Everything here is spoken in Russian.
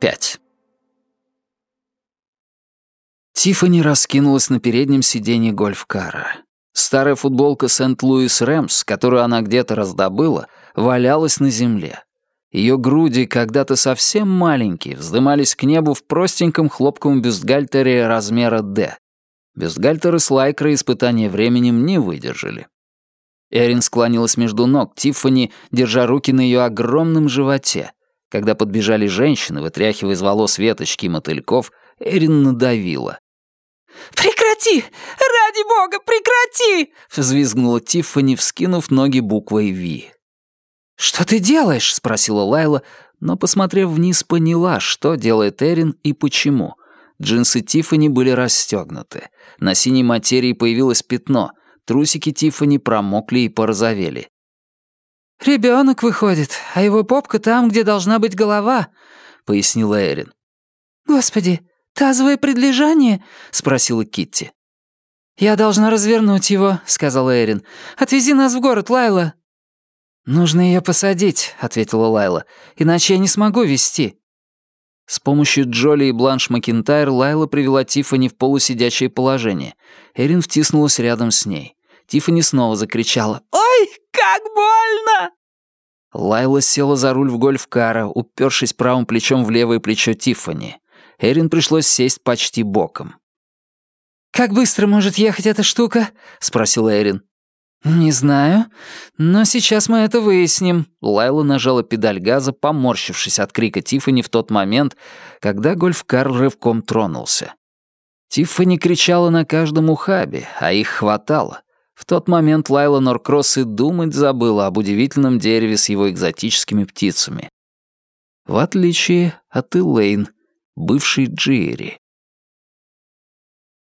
5. Тиффани раскинулась на переднем сиденье гольф-кара. Старая футболка Сент-Луис Рэмс, которую она где-то раздобыла, валялась на земле. Ее груди, когда-то совсем маленькие, вздымались к небу в простеньком хлопковом бюстгальтере размера «Д». Бюстгальтеры с лайкрой испытания временем не выдержали. Эрин склонилась между ног Тиффани, держа руки на ее огромном животе — когда подбежали женщины, вытряхивая из волос веточки и мотыльков, Эрин надавила. «Прекрати! Ради бога, прекрати!» — взвизгнула Тиффани, вскинув ноги буквой «Ви». «Что ты делаешь?» — спросила Лайла, но, посмотрев вниз, поняла, что делает Эрин и почему. Джинсы Тиффани были расстегнуты. На синей материи появилось пятно. Трусики Тиффани промокли и порозовели. «Ребенок выходит, а его попка там, где должна быть голова», — пояснила Эрин. «Господи, «Тазовое предлежание?» — спросила Китти. «Я должна развернуть его», — сказала Эрин. «Отвези нас в город, Лайла». «Нужно ее посадить», — ответила Лайла, «иначе я не смогу вести». С помощью Джоли и Бланш Макинтайр Лайла привела Тиффани в полусидячее положение. Эрин втиснулась рядом с ней. Тиффани снова закричала «Ой, как больно!» Лайла села за руль в гольф-кара, упершись правым плечом в левое плечо Тиффани. Эрин пришлось сесть почти боком. «Как быстро может ехать эта штука?» — спросила Эрин. «Не знаю, но сейчас мы это выясним». Лайла нажала педаль газа, поморщившись от крика Тиффани в тот момент, когда гольф-кар рывком тронулся. Тиффани кричала на каждом ухабе, а их хватало. В тот момент Лайла Норкросс и думать забыла об удивительном дереве с его экзотическими птицами. В отличие от Элейн — бывший Джиэри.